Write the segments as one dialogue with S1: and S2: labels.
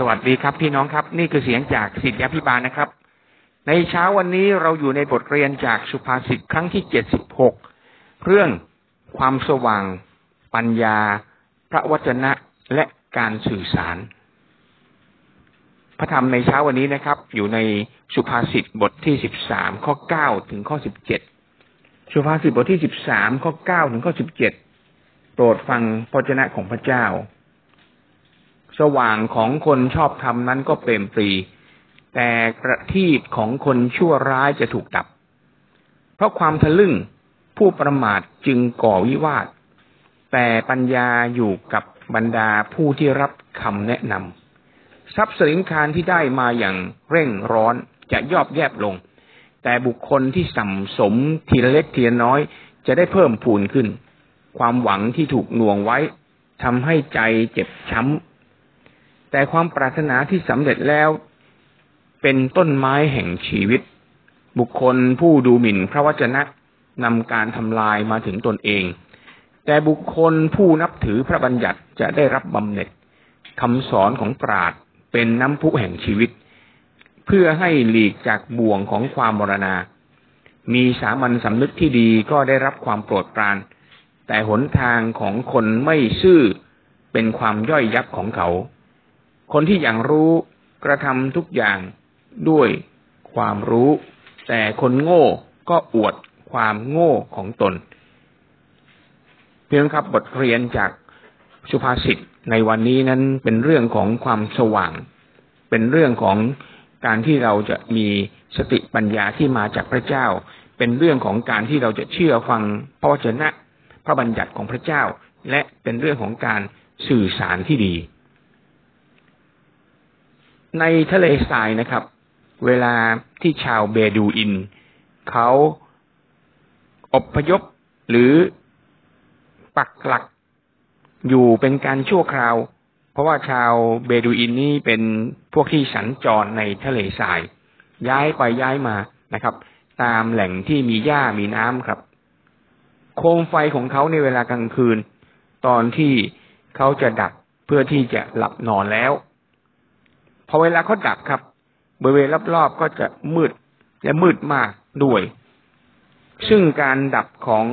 S1: สวัสดีครับพี่น้องครับ นี่คือเสียงจากสิทธิพิบาลนะครับ ในเช้าวันนี้เราอยู่ในบทเรียนจากสุภาษิตครั้งที่เจ็ดสิบหกเรื่องความสว่าง ปัญญา พระวจนะและการสื่อสาร พระธรรมในเช้าวันนี้นะครับ อยู่ในสุภาษิตบทที่สิบสามข้อเก้าถึงข้อสิบเจ็ดสุภาษิตบทที่สิบสามข้อเก้าถึงข้อสิบเจ็ดโปรดฟังพระวจนะของพระเจ้า สว่างของคนชอบธรรมนั้นก็เปรมปรี แต่กระทีบของคนชั่วร้ายจะถูกดับ เพราะความทะลึ่งผู้ประมาทจึงก่อวิวาท แต่ปัญญาอยู่กับบรรดาผู้ที่รับคำแนะนำทรัพย์สินคารที่ได้มาอย่างเร่งร้อนจะยอบแยบลง แต่บุคคลที่สัมสมทีละเล็กทีละน้อยจะได้เพิ่มพูนขึ้น ความหวังที่ถูกหน่วงไว้ทำให้ใจเจ็บช้ำ แต่ความปรารถนาที่สำเร็จแล้ว เป็นต้นไม้แห่งชีวิต บุคคลผู้ดูหมิ่นพระวจนะนำการทำลายมาถึงตนเอง แต่บุคคลผู้นับถือพระบัญญัติจะได้รับบำเหน็จคำสอนของปราดเป็นน้ำพุแห่งชีวิต เพื่อให้หลีกจากบ่วงของความมรณา มีสามัญสำนึกที่ดีก็ได้รับความโปรดปราน แต่หนทางของคนไม่ซื่อเป็นความย่อยยับของเขา คนที่อย่างรู้กระทำทุกอย่างด้วยความรู้ แต่คนโง่ก็อวดความโง่ของตน เพียงครับบทเรียนจากสุภาษิตในวันนี้นั้นเป็นเรื่องของความสว่าง เป็นเรื่องของการที่เราจะมีสติปัญญาที่มาจากพระเจ้า เป็นเรื่องของการที่เราจะเชื่อฟังพระวจนะ พระบัญญัติของพระเจ้า และเป็นเรื่องของการสื่อสารที่ดี ในทะเลทรายนะครับ เวลาที่ชาวเบดูอิน เขาอบพยพหรือปักหลักอยู่เป็นการชั่วคราว เพราะว่าชาวเบดูอินนี่เป็นพวกที่สัญจรในทะเลทราย ย้ายไปย้ายมานะครับ ตามแหล่งที่มีหญ้ามีน้ำครับ โคมไฟของเขาในเวลากลางคืน ตอนที่เขาจะดับเพื่อที่จะหลับนอนแล้ว พอเวลาเขาดับครับ บริเวณรอบๆก็จะมืดและมืดมากด้วย ซึ่งการดับของ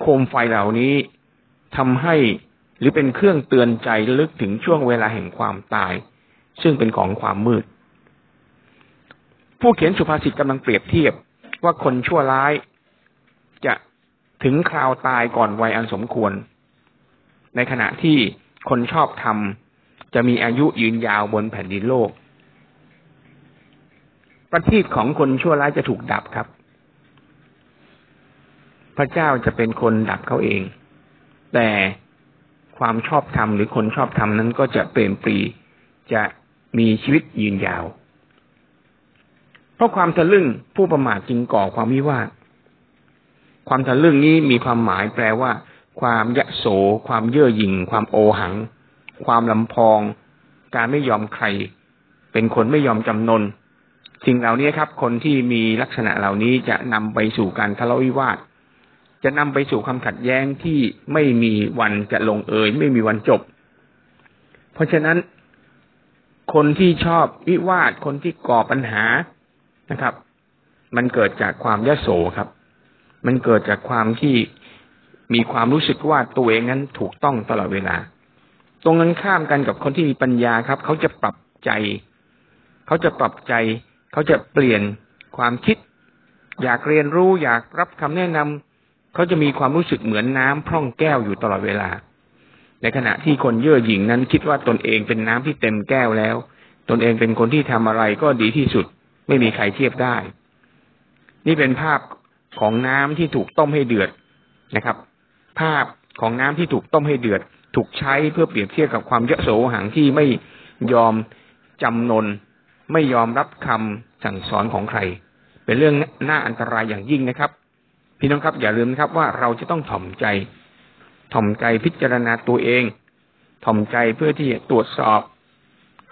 S1: โคมไฟเหล่านี้ทำให้หรือเป็นเครื่องเตือนใจลึกถึงช่วงเวลาแห่งความตาย ซึ่งเป็นของความมืด ผู้เขียนสุภาษิตกำลังเปรียบเทียบว่าคนชั่วร้ายจะถึงคราวตายก่อนวัยอันสมควร ในขณะที่คนชอบทำ จะมีอายุยืนยาวบนแผ่นดินโลก ประทีปของคนชั่วร้ายจะถูกดับครับ พระเจ้าจะเป็นคนดับเขาเอง แต่ความชอบธรรมหรือคนชอบธรรมนั้นก็จะเปลี่ยนปรีจะมีชีวิตยืนยาว เพราะความทะลึ่งผู้ประมาทจึงก่อความวิวาท ความทะลึ่งนี้มีความหมายแปลว่า ความยะโส ความเย่อหยิ่ง ความโอหัง ความลำพอง การไม่ยอมใคร เป็นคนไม่ยอมจำนน สิ่งเหล่านี้ครับ คนที่มีลักษณะเหล่านี้จะนำไปสู่การทะเลาะวิวาท จะนำไปสู่ความขัดแย้งที่ไม่มีวันจะลงเอย ไม่มีวันจบ เพราะฉะนั้น คนที่ชอบวิวาท คนที่ก่อปัญหานะครับ มันเกิดจากความยโสครับ มันเกิดจากความที่มีความรู้สึกว่าตัวเองนั้นถูกต้องตลอดเวลา ตรงนั้นข้ามกันกับคนที่มีปัญญาครับ เขาจะปรับใจ เขาจะปรับใจ เขาจะเปลี่ยนความคิด อยากเรียนรู้อยากรับคำแนะนำเขาจะมีความรู้สึกเหมือนน้ำพร่องแก้วอยู่ตลอดเวลา ในขณะที่คนเย่อหยิ่งนั้น คิดว่าตนเองเป็นน้ำที่เต็มแก้วแล้ว ตนเองเป็นคนที่ทำอะไรก็ดีที่สุด ไม่มีใครเทียบได้ นี่เป็นภาพของน้ำที่ถูกต้มให้เดือดนะครับ ภาพของน้ำที่ถูกต้มให้เดือด ถูกใช้เพื่อเปรียบเทียบกับความเยอะโสหังที่ไม่ยอมจำนน ไม่ยอมรับคำสั่งสอนของใคร เป็นเรื่องน่าอันตรายอย่างยิ่งนะครับ พี่น้องครับอย่าลืมนะครับว่าเราจะต้องถ่อมใจ ถ่อมใจพิจารณาตัวเอง ถ่อมใจเพื่อที่จะตรวจสอบ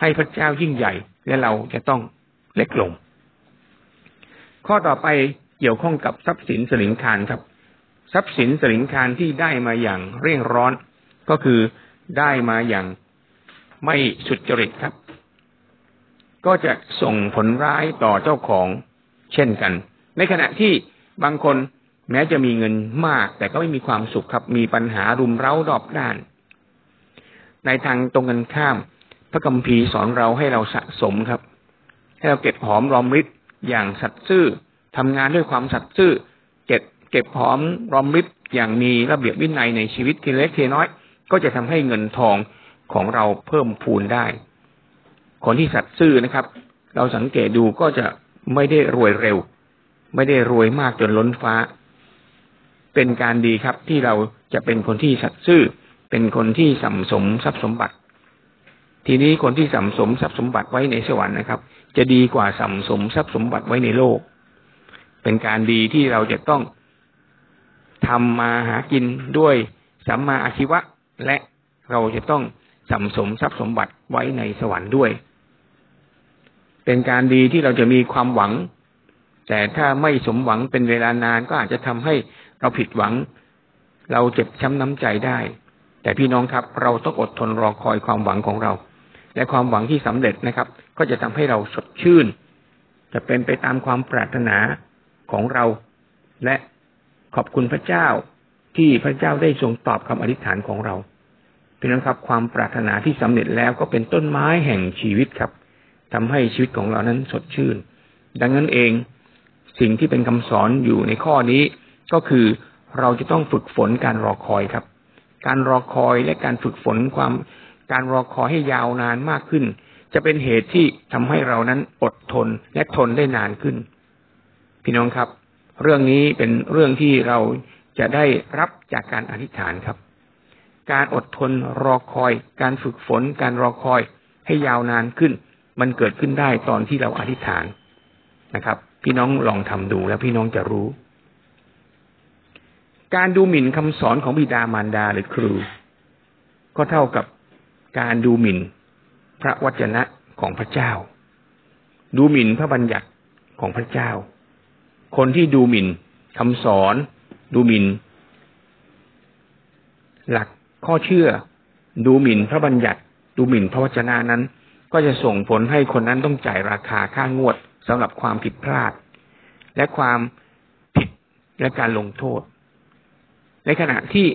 S1: ให้พระเจ้ายิ่งใหญ่ และเราจะต้องเล็กลง ข้อต่อไปเกี่ยวข้องกับทรัพย์สินสลิงคารครับ ทรัพย์สินสลิงคารที่ได้มาอย่างเร่งร้อน ก็คือได้มาอย่างไม่สุจริตครับ ก็จะส่งผลร้ายต่อเจ้าของเช่นกัน ในขณะที่บางคนแม้จะมีเงินมาก แต่ก็ไม่มีความสุขครับ มีปัญหารุมเร้ารอบด้าน ในทางตรงกันข้าม พระกัมภีสอนเราให้เราสะสมครับ ให้เราเก็บหอมรอมริบอย่างสัตย์ซื่อทำงานด้วยความสัตย์ซื่อ เก็บเก็บหอมรอมริบอย่างมีระเบียบวินัยในชีวิตทีเล็กทีน้อย ก็จะทำให้เงินทองของเราเพิ่มพูนได้ คนที่สัตย์ซื่อนะครับ เราสังเกตดูก็จะไม่ได้รวยเร็ว ไม่ได้รวยมากจนล้นฟ้า เป็นการดีครับที่เราจะเป็นคนที่สัตย์ซื่อ เป็นคนที่สัมสมทรัพย์สมบัติ ทีนี้คนที่สัมสมทรัพย์สมบัติไว้ในสวรรค์นะครับ จะดีกว่าสัมสมทรัพย์สมบัติไว้ในโลก เป็นการดีที่เราจะต้องทำมาหากินด้วยสัมมาอาชีวะ และเราจะต้องสัมสมทรัพย์สมบัติไว้ในสวรรค์ด้วย เป็นการดีที่เราจะมีความหวัง แต่ถ้าไม่สมหวังเป็นเวลานานก็อาจจะทำให้เราผิดหวัง เราเจ็บช้ำน้ำใจได้ แต่พี่น้องครับ เราต้องอดทนรอคอยความหวังของเรา และความหวังที่สำเร็จนะครับ ก็จะทำให้เราสดชื่น จะเป็นไปตามความปรารถนาของเรา และขอบคุณพระเจ้า ที่พระเจ้าได้ทรงตอบคำอธิษฐานของเราพี่น้องครับ ความปรารถนาที่สำเร็จแล้วก็เป็นต้นไม้แห่งชีวิตครับทำให้ชีวิตของเรานั้นสดชื่น ดังนั้นเองสิ่งที่เป็นคำสอนอยู่ในข้อนี้ ก็คือเราจะต้องฝึกฝนการรอคอยครับ การรอคอยและการฝึกฝนความการรอคอยให้ยาวนานมากขึ้น จะเป็นเหตุที่ทำให้เรานั้นอดทนและทนได้นานขึ้น พี่น้องครับ เรื่องนี้เป็นเรื่องที่เรา จะได้รับจากการอธิษฐานครับ การอดทนรอคอย การฝึกฝน การรอคอยให้ยาวนานขึ้น มันเกิดขึ้นได้ตอนที่เราอธิษฐานนะครับ พี่น้องลองทำดูแล้วพี่น้องจะรู้ การดูหมิ่นคำสอนของบิดามารดาหรือครู ก็เท่ากับการดูหมิ่นพระวจนะของพระเจ้า ดูหมิ่นพระบัญญัติของพระเจ้า คนที่ดูหมิ่นคำสอน ดูหมิ่นหลักข้อเชื่อ ดูหมิ่นพระบัญญัติ ดูหมิ่นพระวจนะนั้น ก็จะส่งผลให้คนนั้นต้องจ่ายราคาค่างวดสำหรับความผิดพลาด และความผิดและการลงโทษ ในขณะที่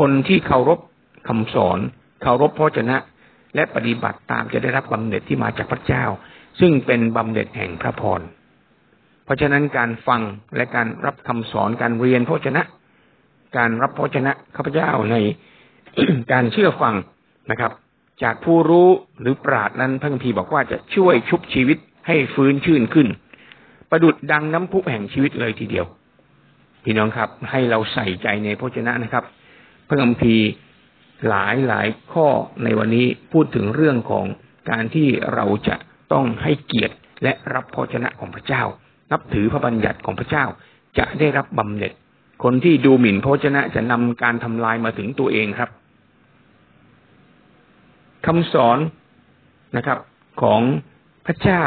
S1: คนที่เคารพคำสอนเคารพพระวจนะ และปฏิบัติตามจะได้รับบำเหน็จที่มาจากพระเจ้า ซึ่งเป็นบำเหน็จแห่งพระพร เพราะฉะนั้นการฟังและการรับคำสอนการเรียนพระชนะ การรับพระชนะข้าพเจ้าในการเชื่อฟังนะครับ จากผู้รู้หรือปราดนั้นพระคัมภีร์บอกว่าจะช่วยชุบชีวิตให้ฟื้นชื่นขึ้น ประดุดดังน้ำพุแห่งชีวิตเลยทีเดียว พี่น้องครับ ให้เราใส่ใจในพระชนะนะครับ พระคัมภีร์หลายหลายข้อในวันนี้พูดถึงเรื่องของการที่เราจะต้องให้เกียรติและรับพระชนะของพระเจ้า นับถือพระบัญญัติของพระเจ้า จะได้รับบำเหน็จ คนที่ดูหมิ่นพระชนะจะนำการทำลายมาถึงตัวเองครับคำสอนนะครับ ของพระเจ้า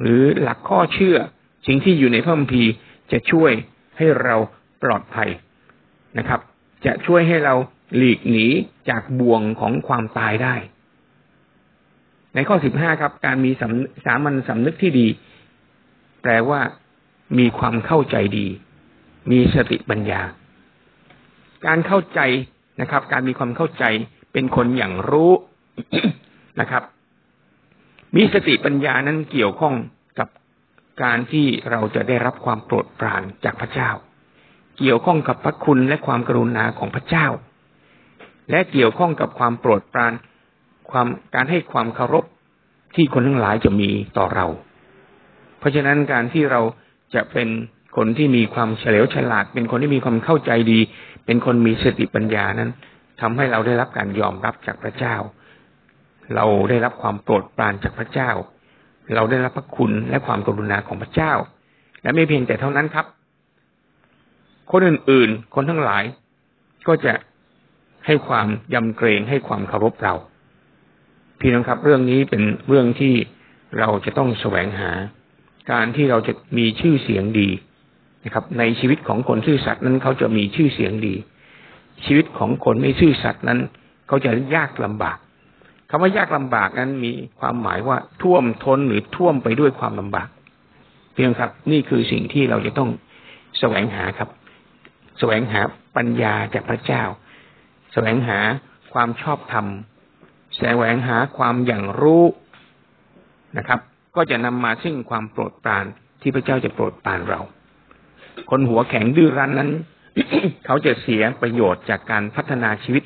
S1: หรือหลักข้อเชื่อ สิ่งที่อยู่ในพระคัมภีร์จะช่วยให้เราปลอดภัยนะครับ จะช่วยให้เราหลีกหนีจากบ่วงของความตายได้ ในข้อสิบห้าครับ การมีสามัญสำนึกที่ดี แปลว่า มีความเข้าใจดี มีสติปัญญา การเข้าใจนะครับ การมีความเข้าใจเป็นคนอย่างรู้นะครับ มีสติปัญญานั้นเกี่ยวข้องกับการที่เราจะได้รับความโปรดปรานจากพระเจ้า เกี่ยวข้องกับพระคุณและความกรุณาของพระเจ้า และเกี่ยวข้องกับความโปรดปรานความการให้ความเคารพที่คนทั้งหลายจะมีต่อเรา ราะฉะนั้นการที่เราจะเป็นคนที่มีความเฉลียวฉลาด เป็นคนที่มีความเข้าใจดี เป็นคนมีสติปัญญานั้นทำให้เราได้รับการยอมรับจากพระเจ้า เราได้รับความโปรดปรานจากพระเจ้า เราได้รับพระคุณและความกรุณาของพระเจ้า และไม่เพียงแต่เท่านั้นครับ คนอื่นๆ คนทั้งหลาย ก็จะให้ความยำเกรงให้ความเคารพเรา พี่น้องครับ เรื่องนี้เป็นเรื่องที่เราจะต้องแสวงหา การที่เราจะมีชื่อเสียงดีนะครับ ในชีวิตของคนซื่อสัตย์นั้นเขาจะมีชื่อเสียงดี ชีวิตของคนไม่ซื่อสัตย์นั้น เขาจะยากลำบากคำว่ายากลำบากนั้นมีความหมายว่าท่วมท้นหรือท่วมไปด้วยความลำบากเพียงครับ นี่คือสิ่งที่เราจะต้องแสวงหาครับ แสวงหาปัญญาจากพระเจ้า แสวงหาความชอบธรรมแสวงหาความอย่างรู้นะครับ ก็จะนำมาซึ่งความโปรดปรานที่พระเจ้าจะโปรดปรานเรา คนหัวแข็งดื้อรั้นนั้น เขาจะเสียประโยชน์จากการพัฒนาชีวิต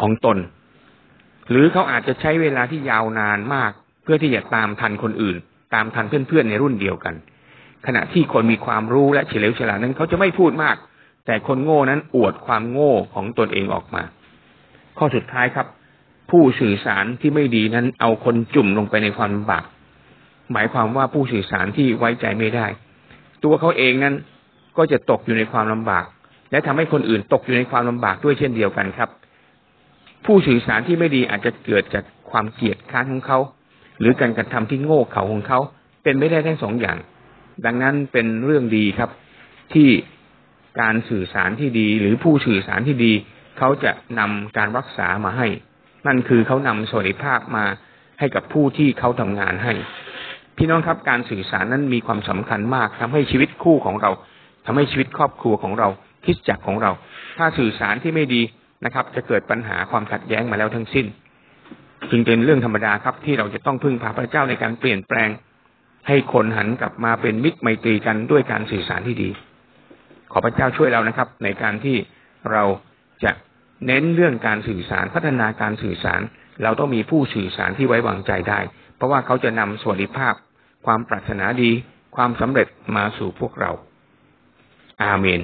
S1: ของตน หรือเขาอาจจะใช้เวลาที่ยาวนานมาก เพื่อที่จะตามทันคนอื่น ตามทันเพื่อนๆในรุ่นเดียวกัน ขณะที่คนมีความรู้และเฉลียวฉลาดนั้น เขาจะไม่พูดมาก แต่คนโง่นั้นอวดความโง่ของตนเองออกมา ข้อสุดท้ายครับ ผู้สื่อสารที่ไม่ดีนั้น เอาคนจุ่มลงไปในความลำบากหมายความว่าผู้สื่อสารที่ไว้ใจไม่ได้ ตัวเขาเองนั้นก็จะตกอยู่ในความลำบาก และทำให้คนอื่นตกอยู่ในความลำบากด้วยเช่นเดียวกันครับ ผู้สื่อสารที่ไม่ดีอาจจะเกิดจากความเกลียดค้านของเขา หรือการกระทำที่โง่เขลาของเขา เป็นไม่ได้ทั้งสองอย่าง ดังนั้นเป็นเรื่องดีครับ ที่การสื่อสารที่ดี หรือผู้สื่อสารที่ดี เขาจะนำการรักษามาให้ นั่นคือเขานำสวัสดิภาพมาให้กับผู้ที่เขาทำงานให้ พี่น้องครับการสื่อสารนั้นมีความสำคัญมากทำให้ชีวิตคู่ของเราทำให้ชีวิตครอบครัวของเราคิดจักของเรา ถ้าสื่อสารที่ไม่ดีนะครับ จะเกิดปัญหาความขัดแย้งมาแล้วทั้งสิ้น จึงเป็นเรื่องธรรมดาครับ ที่เราจะต้องพึ่งพาพระเจ้าในการเปลี่ยนแปลง ให้คนหันกลับมาเป็นมิตรไมตรีกันด้วยการสื่อสารที่ดี ขอพระเจ้าช่วยเรานะครับ ในการที่เราจะ เน้นเรื่องการสื่อสารพัฒนาการสื่อสาร เราต้องมีผู้สื่อสารที่ไว้วางใจได้ เพราะว่าเขาจะนำสวัสดิภาพ ความปรารถนาดี ความสำเร็จมาสู่พวกเรา อาเมน